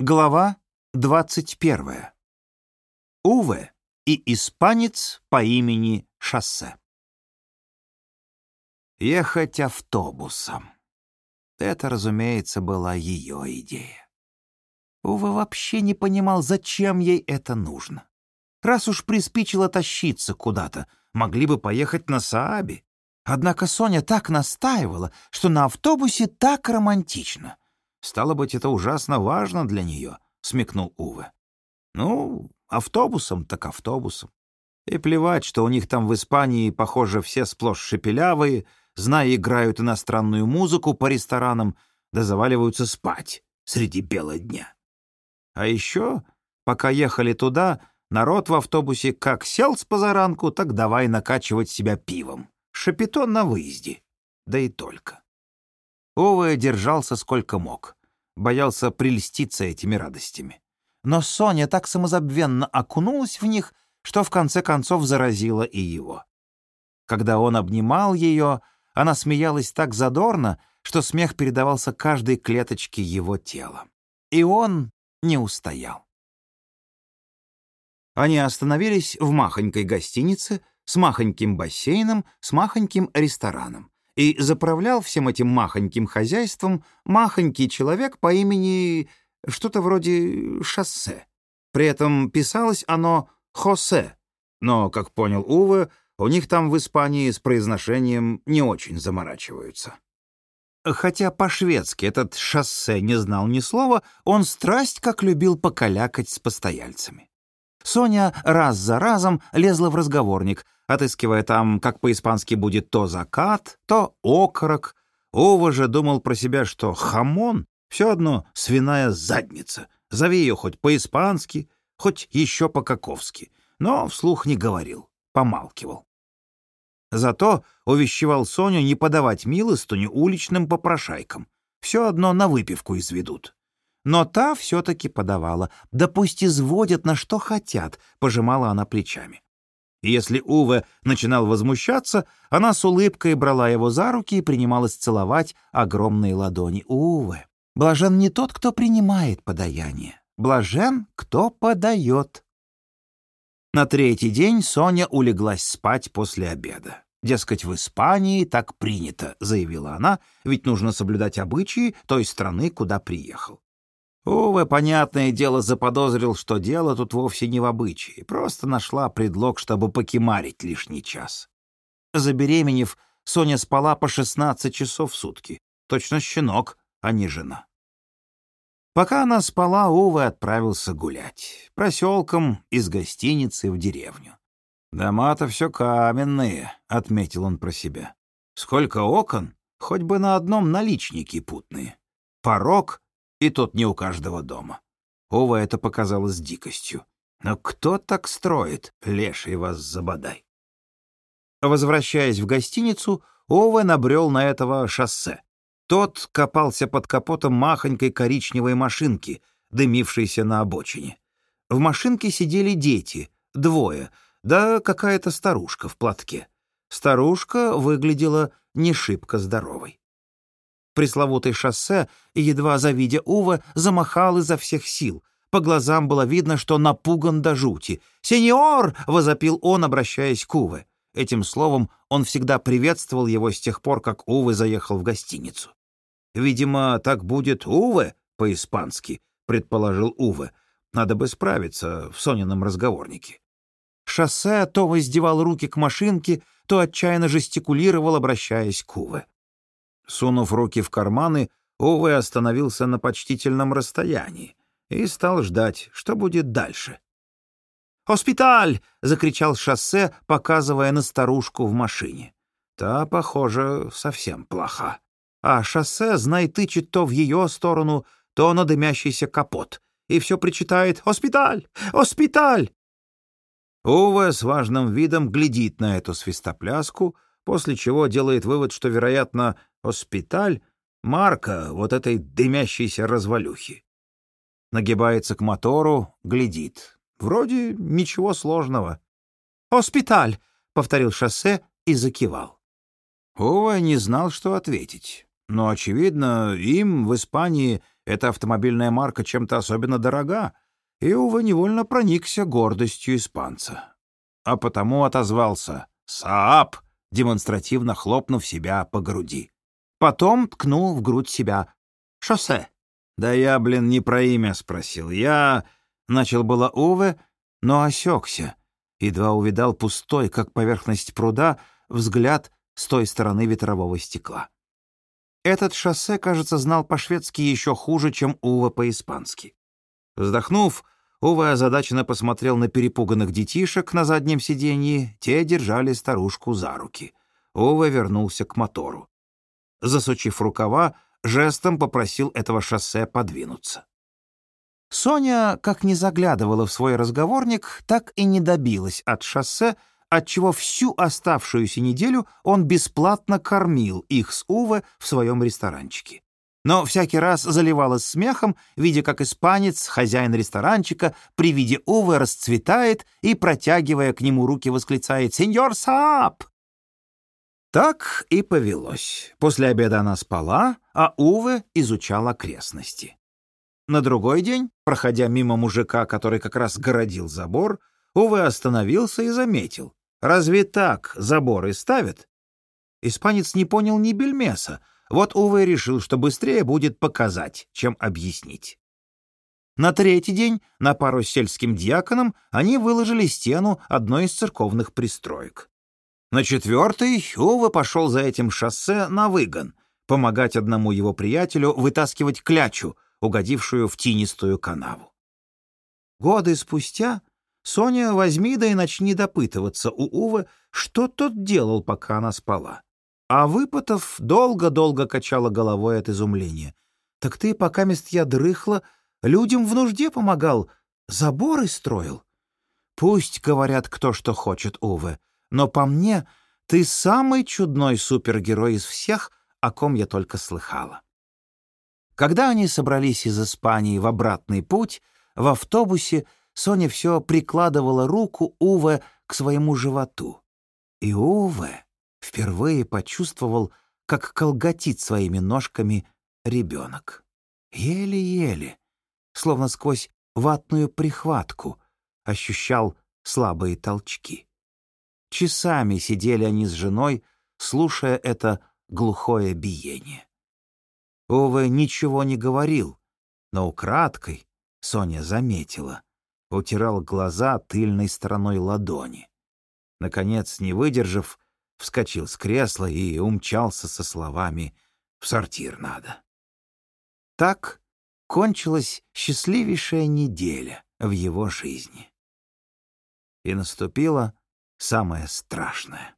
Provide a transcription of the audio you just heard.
Глава 21. Уве и испанец по имени Шоссе. Ехать автобусом. Это, разумеется, была ее идея. Уве вообще не понимал, зачем ей это нужно. Раз уж приспичило тащиться куда-то, могли бы поехать на Саабе. Однако Соня так настаивала, что на автобусе так романтично — Стало быть, это ужасно важно для нее, — смекнул Уве. Ну, автобусом так автобусом. И плевать, что у них там в Испании, похоже, все сплошь шепелявые, зная, играют иностранную музыку по ресторанам, да заваливаются спать среди бела дня. А еще, пока ехали туда, народ в автобусе как сел с позаранку, так давай накачивать себя пивом. Шапито на выезде. Да и только. Ова держался сколько мог. Боялся прельститься этими радостями. Но Соня так самозабвенно окунулась в них, что в конце концов заразила и его. Когда он обнимал ее, она смеялась так задорно, что смех передавался каждой клеточке его тела. И он не устоял. Они остановились в махонькой гостинице с махоньким бассейном, с махоньким рестораном и заправлял всем этим махоньким хозяйством махонький человек по имени что-то вроде «Шоссе». При этом писалось оно «Хосе», но, как понял Уве, у них там в Испании с произношением не очень заморачиваются. Хотя по-шведски этот шоссе не знал ни слова, он страсть как любил покалякать с постояльцами. Соня раз за разом лезла в разговорник, отыскивая там, как по-испански будет то закат, то окорок. Ова же думал про себя, что хамон — все одно свиная задница. Зови ее хоть по-испански, хоть еще по-каковски. Но вслух не говорил, помалкивал. Зато увещевал Соню не подавать милостыню уличным попрошайкам. Все одно на выпивку изведут. Но та все-таки подавала. Да пусть изводят на что хотят, пожимала она плечами. И если Уве начинал возмущаться, она с улыбкой брала его за руки и принималась целовать огромные ладони. Уве, блажен не тот, кто принимает подаяние. Блажен, кто подает. На третий день Соня улеглась спать после обеда. Дескать, в Испании так принято, заявила она, ведь нужно соблюдать обычаи той страны, куда приехал. Увы, понятное дело, заподозрил, что дело тут вовсе не в обычае, просто нашла предлог, чтобы покемарить лишний час. Забеременев, Соня спала по 16 часов в сутки. Точно щенок, а не жена. Пока она спала, Увы отправился гулять. Проселком из гостиницы в деревню. «Дома-то все каменные», — отметил он про себя. «Сколько окон, хоть бы на одном наличники путные. Порог и тот не у каждого дома. Ова это показалось дикостью. Но кто так строит, леший вас забодай? Возвращаясь в гостиницу, Ова набрел на этого шоссе. Тот копался под капотом махонькой коричневой машинки, дымившейся на обочине. В машинке сидели дети, двое, да какая-то старушка в платке. Старушка выглядела не шибко здоровой пресловутое шоссе, и, едва завидя Ува, замахал изо всех сил. По глазам было видно, что напуган до жути. «Сеньор!» — возопил он, обращаясь к Уве. Этим словом он всегда приветствовал его с тех пор, как Уве заехал в гостиницу. «Видимо, так будет Уве по-испански», — предположил Уве. «Надо бы справиться в Сонином разговорнике». Шоссе то воздевал руки к машинке, то отчаянно жестикулировал, обращаясь к Уве. Сунув руки в карманы, Уве остановился на почтительном расстоянии и стал ждать, что будет дальше. «Hospital!» — закричал шоссе, показывая на старушку в машине. Та, похоже, совсем плоха. А шоссе, знай, тычет то в ее сторону, то на дымящийся капот. И все причитает «Hospital! Hospital!» Уве с важным видом глядит на эту свистопляску, после чего делает вывод, что, вероятно, Госпиталь — марка вот этой дымящейся развалюхи. Нагибается к мотору, глядит. Вроде ничего сложного. «Госпиталь!» — повторил шоссе и закивал. Ова не знал, что ответить. Но, очевидно, им в Испании эта автомобильная марка чем-то особенно дорога, и, увы, невольно проникся гордостью испанца. А потому отозвался «Саап», демонстративно хлопнув себя по груди. Потом ткнул в грудь себя «Шоссе». «Да я, блин, не про имя спросил. Я...» Начал было Уве, но осекся. Едва увидал пустой, как поверхность пруда, взгляд с той стороны ветрового стекла. Этот шоссе, кажется, знал по-шведски еще хуже, чем Ува по-испански. Вздохнув, Ува озадаченно посмотрел на перепуганных детишек на заднем сиденье, те держали старушку за руки. Ува вернулся к мотору. Засучив рукава, жестом попросил этого шоссе подвинуться. Соня, как не заглядывала в свой разговорник, так и не добилась от шоссе, отчего всю оставшуюся неделю он бесплатно кормил их с Уве в своем ресторанчике. Но всякий раз заливалась смехом, видя, как испанец, хозяин ресторанчика, при виде Уве расцветает и, протягивая к нему руки, восклицает «Сеньор Саап!». Так и повелось. После обеда она спала, а Уве изучал окрестности. На другой день, проходя мимо мужика, который как раз городил забор, Уве остановился и заметил. «Разве так заборы ставят?» Испанец не понял ни бельмеса. Вот Уве решил, что быстрее будет показать, чем объяснить. На третий день на пару с сельским диаконом они выложили стену одной из церковных пристроек. На четвертый Уве пошел за этим шоссе на выгон, помогать одному его приятелю вытаскивать клячу, угодившую в тинистую канаву. Годы спустя Соня возьми да и начни допытываться у Увы, что тот делал, пока она спала. А Выпотов долго-долго качала головой от изумления. «Так ты, пока мест я дрыхла, людям в нужде помогал, заборы строил?» «Пусть говорят кто что хочет, Увы, но по мне ты самый чудной супергерой из всех, о ком я только слыхала». Когда они собрались из Испании в обратный путь, в автобусе Соня все прикладывала руку Уве к своему животу. И Уве впервые почувствовал, как колготит своими ножками ребенок. Еле-еле, словно сквозь ватную прихватку, ощущал слабые толчки. Часами сидели они с женой, слушая это глухое биение. Уве ничего не говорил, но украдкой Соня заметила. Утирал глаза тыльной стороной ладони. Наконец, не выдержав, вскочил с кресла и умчался со словами «В сортир надо». Так кончилась счастливейшая неделя в его жизни. И наступило самое страшное.